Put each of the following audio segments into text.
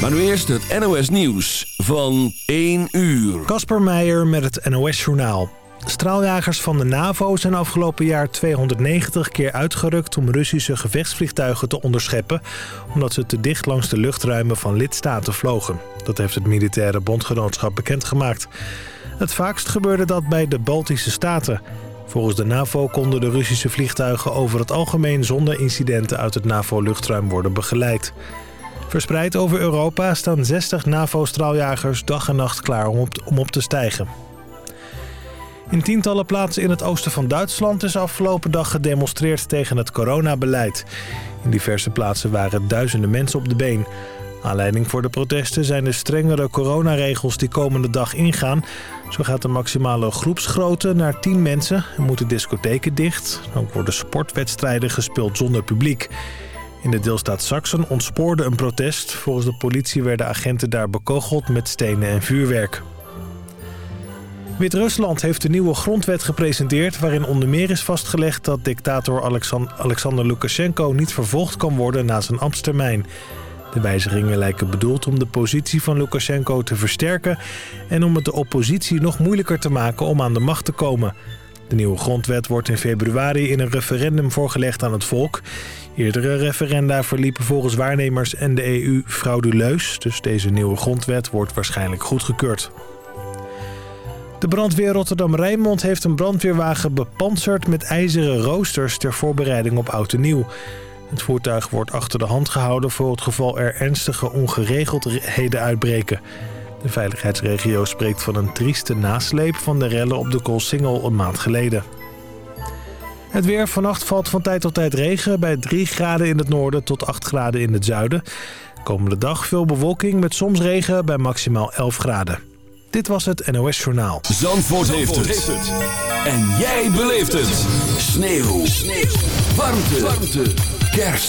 Maar nu eerst het NOS Nieuws van 1 uur. Kasper Meijer met het NOS Journaal. Straaljagers van de NAVO zijn afgelopen jaar 290 keer uitgerukt om Russische gevechtsvliegtuigen te onderscheppen... omdat ze te dicht langs de luchtruimen van lidstaten vlogen. Dat heeft het militaire bondgenootschap bekendgemaakt. Het vaakst gebeurde dat bij de Baltische Staten. Volgens de NAVO konden de Russische vliegtuigen over het algemeen zonder incidenten uit het NAVO-luchtruim worden begeleid. Verspreid over Europa staan 60 NAVO-straaljagers dag en nacht klaar om op, om op te stijgen. In tientallen plaatsen in het oosten van Duitsland is afgelopen dag gedemonstreerd tegen het coronabeleid. In diverse plaatsen waren duizenden mensen op de been. Aanleiding voor de protesten zijn de strengere coronaregels die komende dag ingaan. Zo gaat de maximale groepsgrootte naar 10 mensen en moeten discotheken dicht. Ook worden sportwedstrijden gespeeld zonder publiek. In de deelstaat Saxen ontspoorde een protest. Volgens de politie werden agenten daar bekogeld met stenen en vuurwerk. Wit-Rusland heeft de nieuwe grondwet gepresenteerd... waarin onder meer is vastgelegd dat dictator Alexander Lukashenko... niet vervolgd kan worden na zijn ambtstermijn. De wijzigingen lijken bedoeld om de positie van Lukashenko te versterken... en om het de oppositie nog moeilijker te maken om aan de macht te komen. De nieuwe grondwet wordt in februari in een referendum voorgelegd aan het volk. Eerdere referenda verliepen volgens waarnemers en de EU frauduleus... dus deze nieuwe grondwet wordt waarschijnlijk goedgekeurd. De brandweer Rotterdam-Rijnmond heeft een brandweerwagen bepanserd met ijzeren roosters ter voorbereiding op oud en nieuw. Het voertuig wordt achter de hand gehouden voor het geval er ernstige ongeregeldheden uitbreken. De veiligheidsregio spreekt van een trieste nasleep van de rellen op de Koolsingel een maand geleden. Het weer. Vannacht valt van tijd tot tijd regen bij 3 graden in het noorden tot 8 graden in het zuiden. Komende dag veel bewolking met soms regen bij maximaal 11 graden. Dit was het NOS Journaal. Zandvoort, heeft, het. En jij beleeft het. Sneeuw. Sneeuw. Warmte. Warmte. Kerst.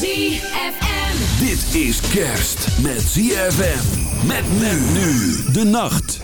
ZFM. Dit is kerst met ZFM. Met men nu. De nacht.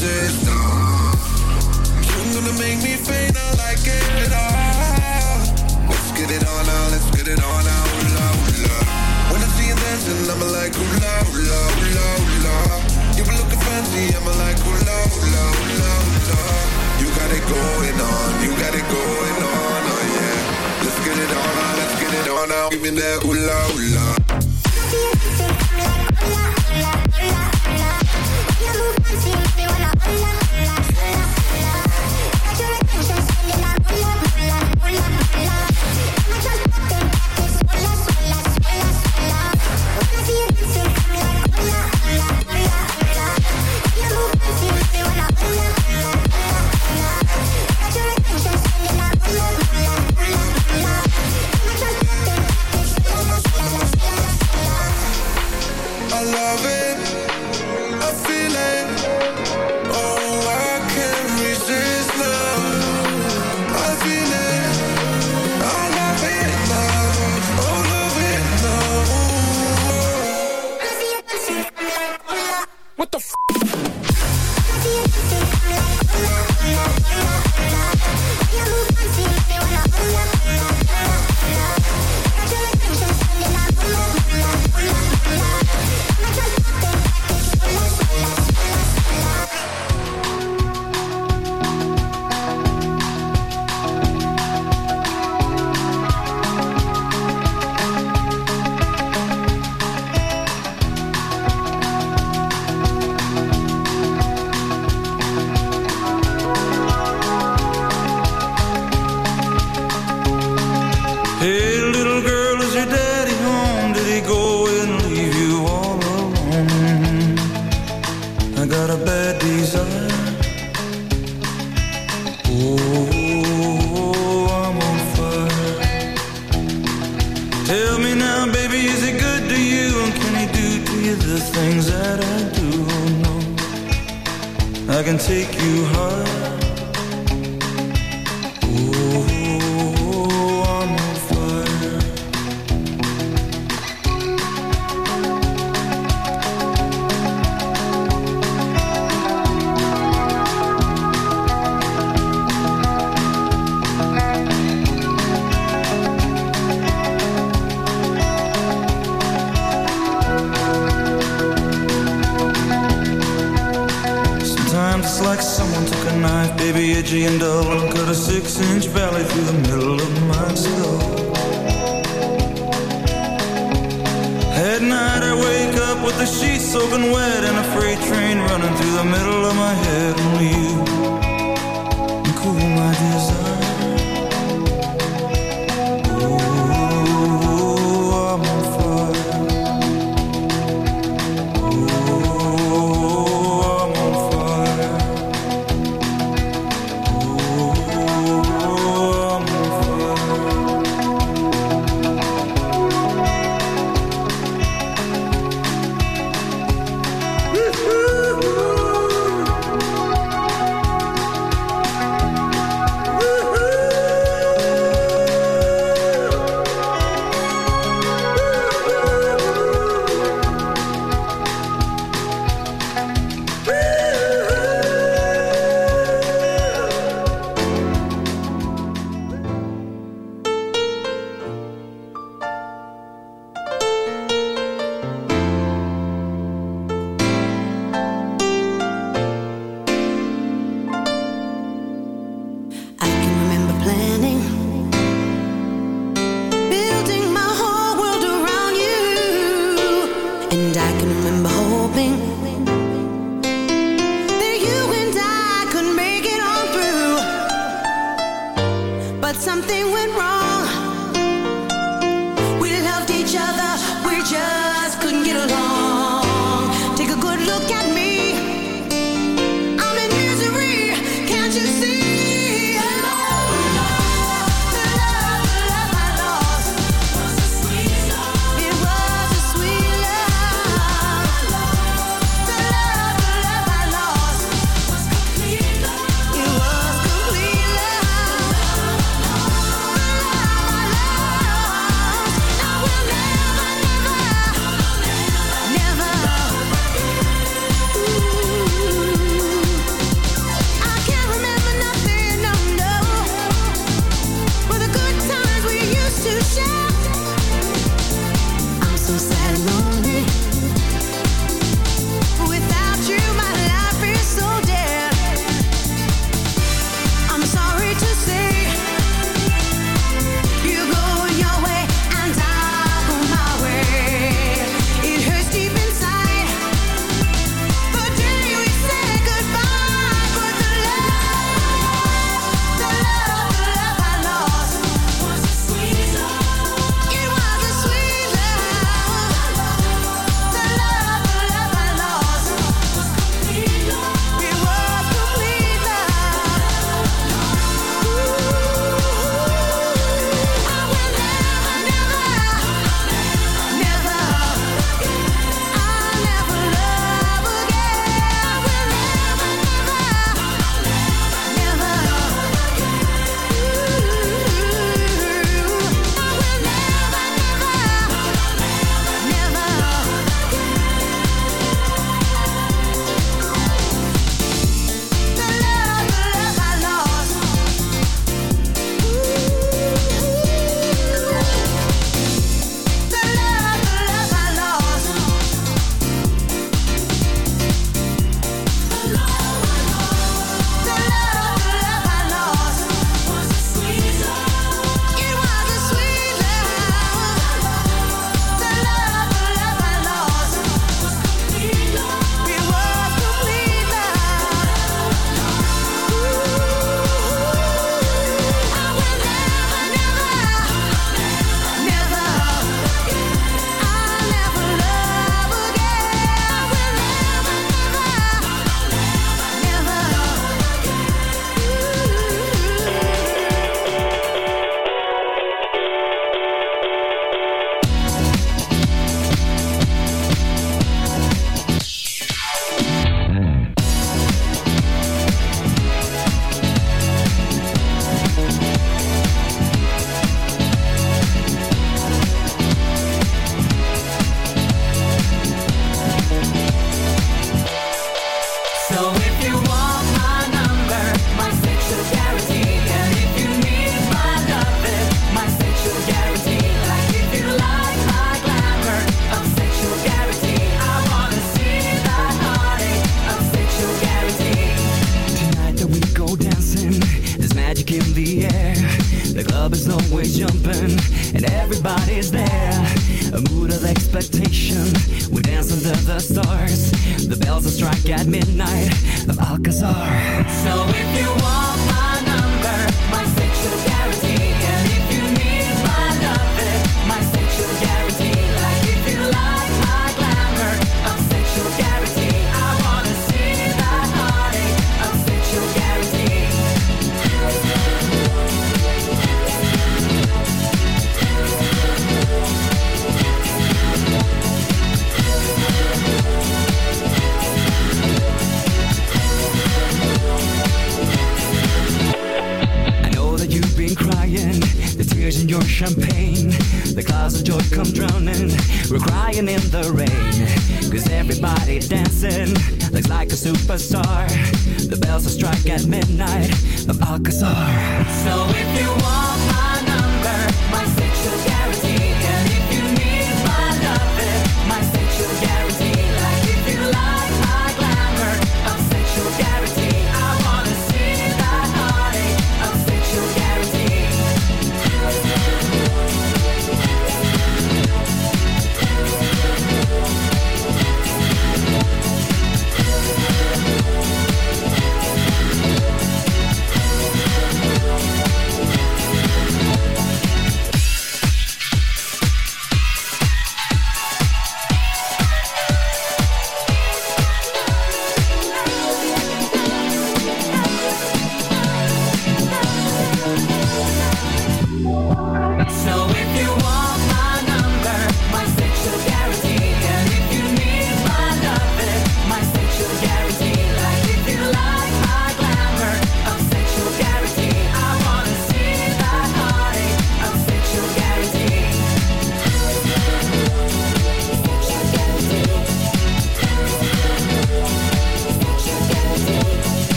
resist. You're gonna make me faint, I like it at all. Let's get it on now, let's get it on now, la, la. When I see you dancing, I'ma like, ooh, la, ooh la, la, la. You were looking fancy, I'ma like, ooh, la, ooh la, la, la. You got it going on, you got it going on, oh yeah. Let's get it on now, let's get it on now. Give me that, ooh, la, ooh la. Hola, hola, la hola, la Yo la. sé si me voy can take you home.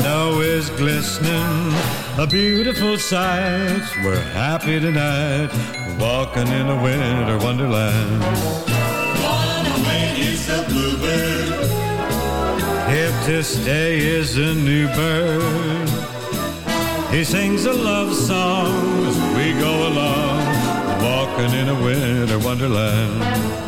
Snow is glistening, a beautiful sight. We're happy tonight, walking in a winter wonderland. Away is the bluebird. Here to stay is a new bird. He sings a love song as we go along, walking in a winter wonderland.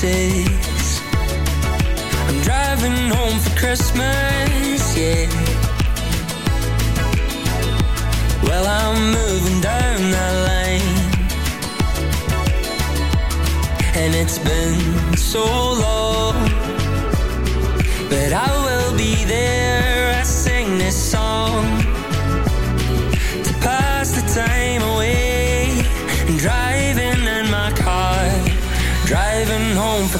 Those. I'm driving home for Christmas, yeah. Well, I'm moving down that lane. And it's been so long. But I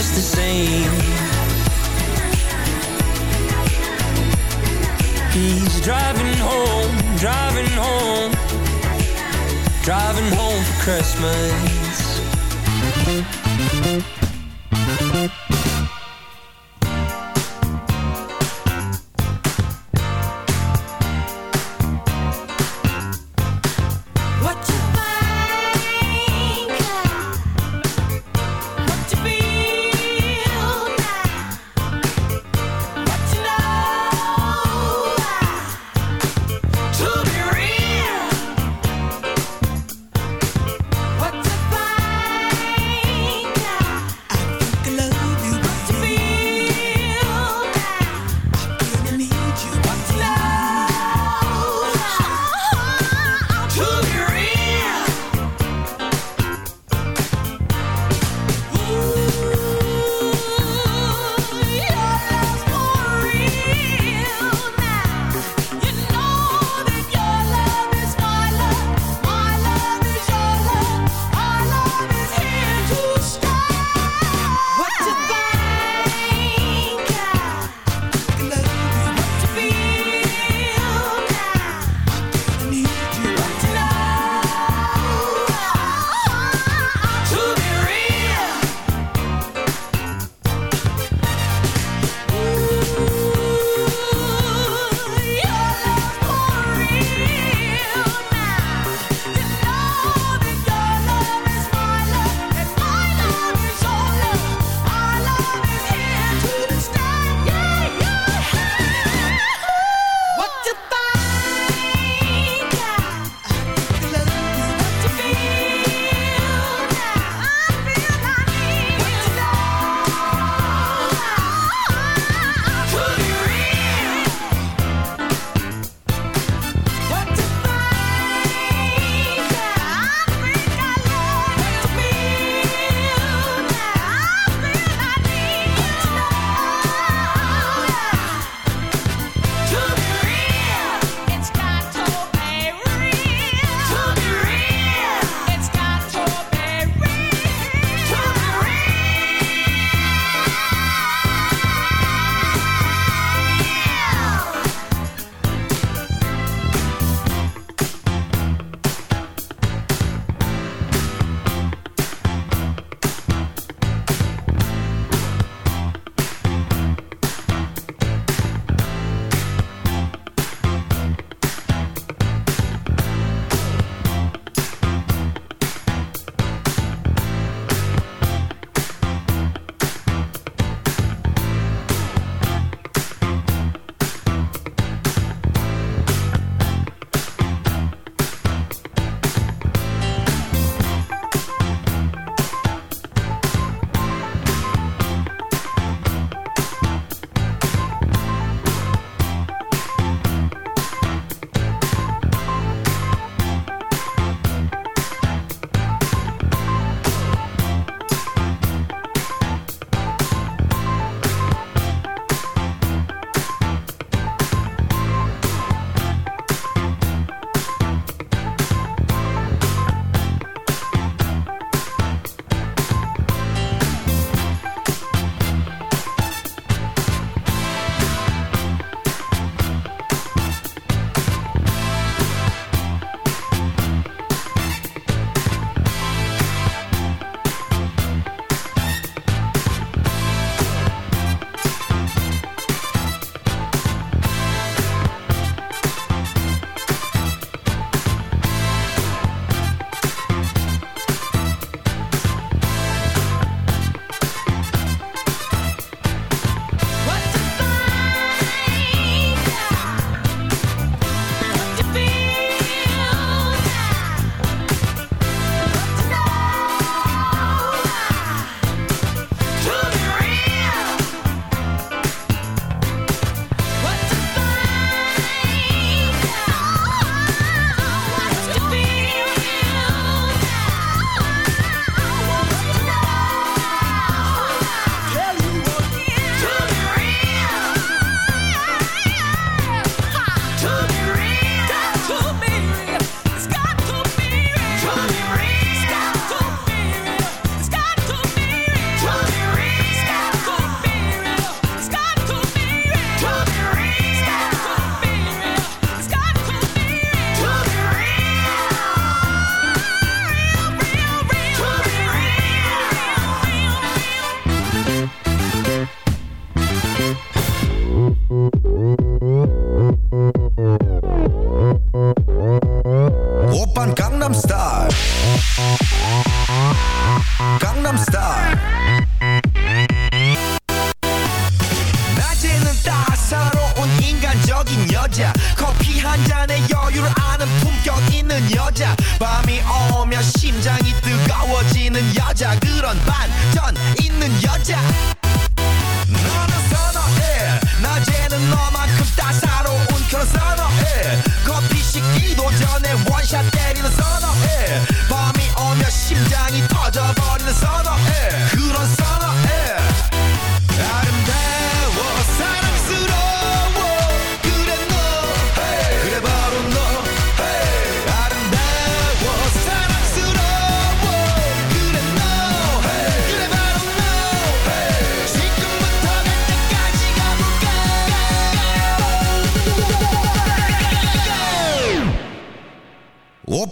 Just the same. He's driving home, driving home, driving home for Christmas.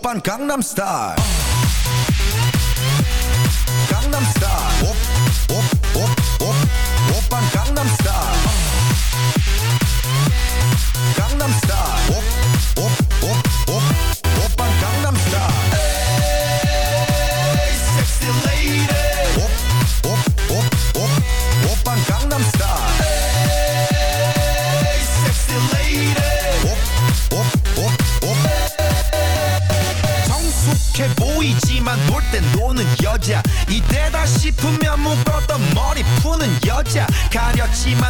van Gangnam Style.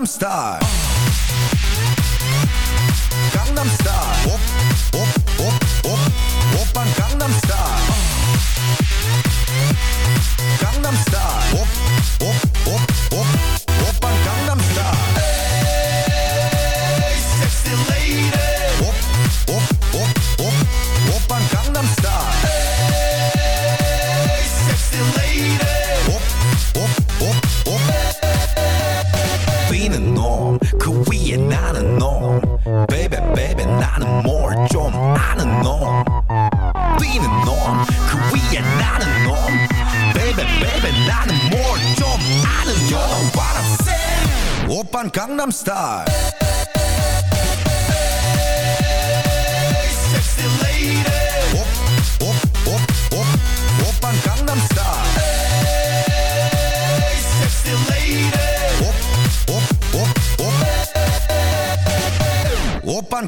I'm star. star.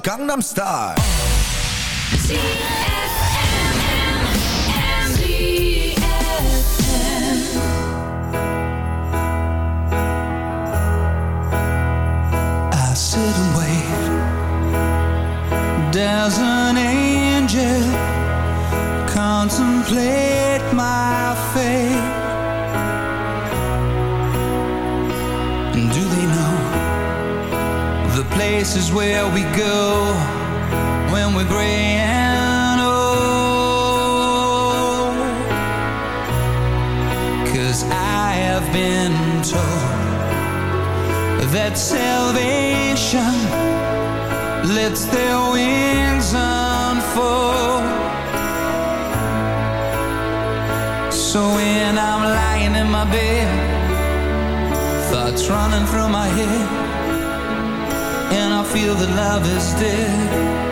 Gangnam Star. played my fate. And do they know The places where we go When we're gray running through my head, and I feel that love is dead.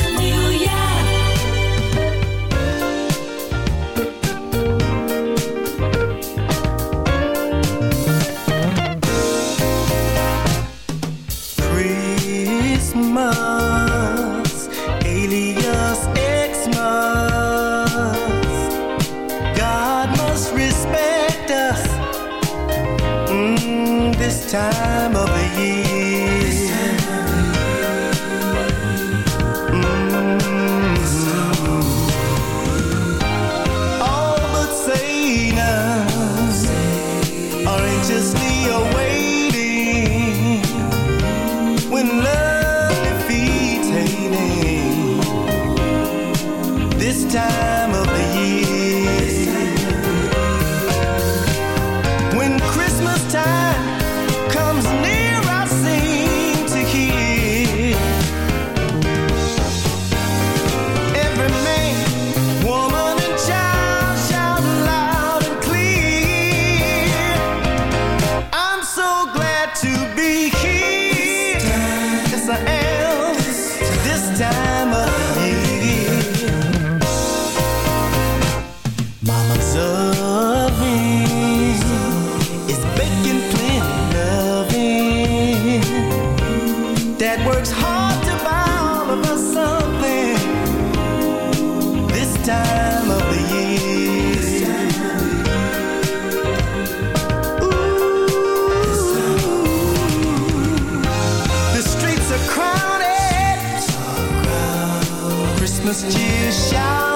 time. that works hard to buy all of us something this time of the year. Ooh, the streets are crowded. Christmas cheer shout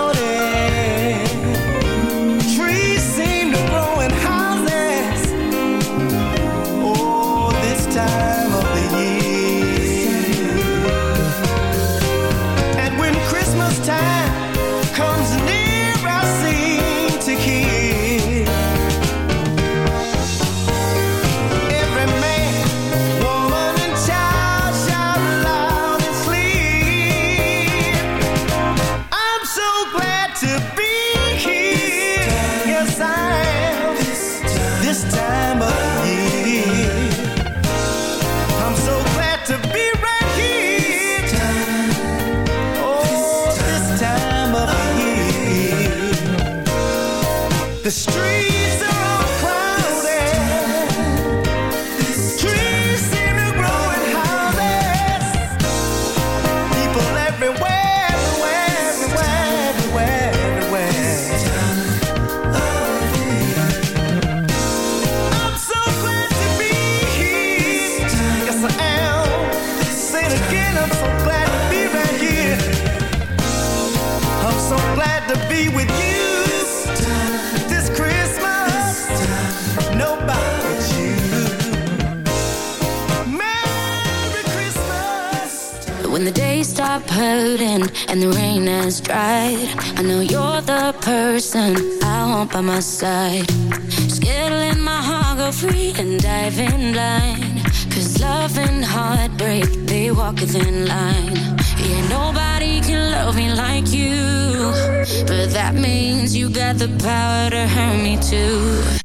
and the rain has dried. I know you're the person I want by my side. Skittling my heart go free and dive in line Cause love and heartbreak, they walk within line. Yeah, nobody can love me like you. But that means you got the power to hurt me too.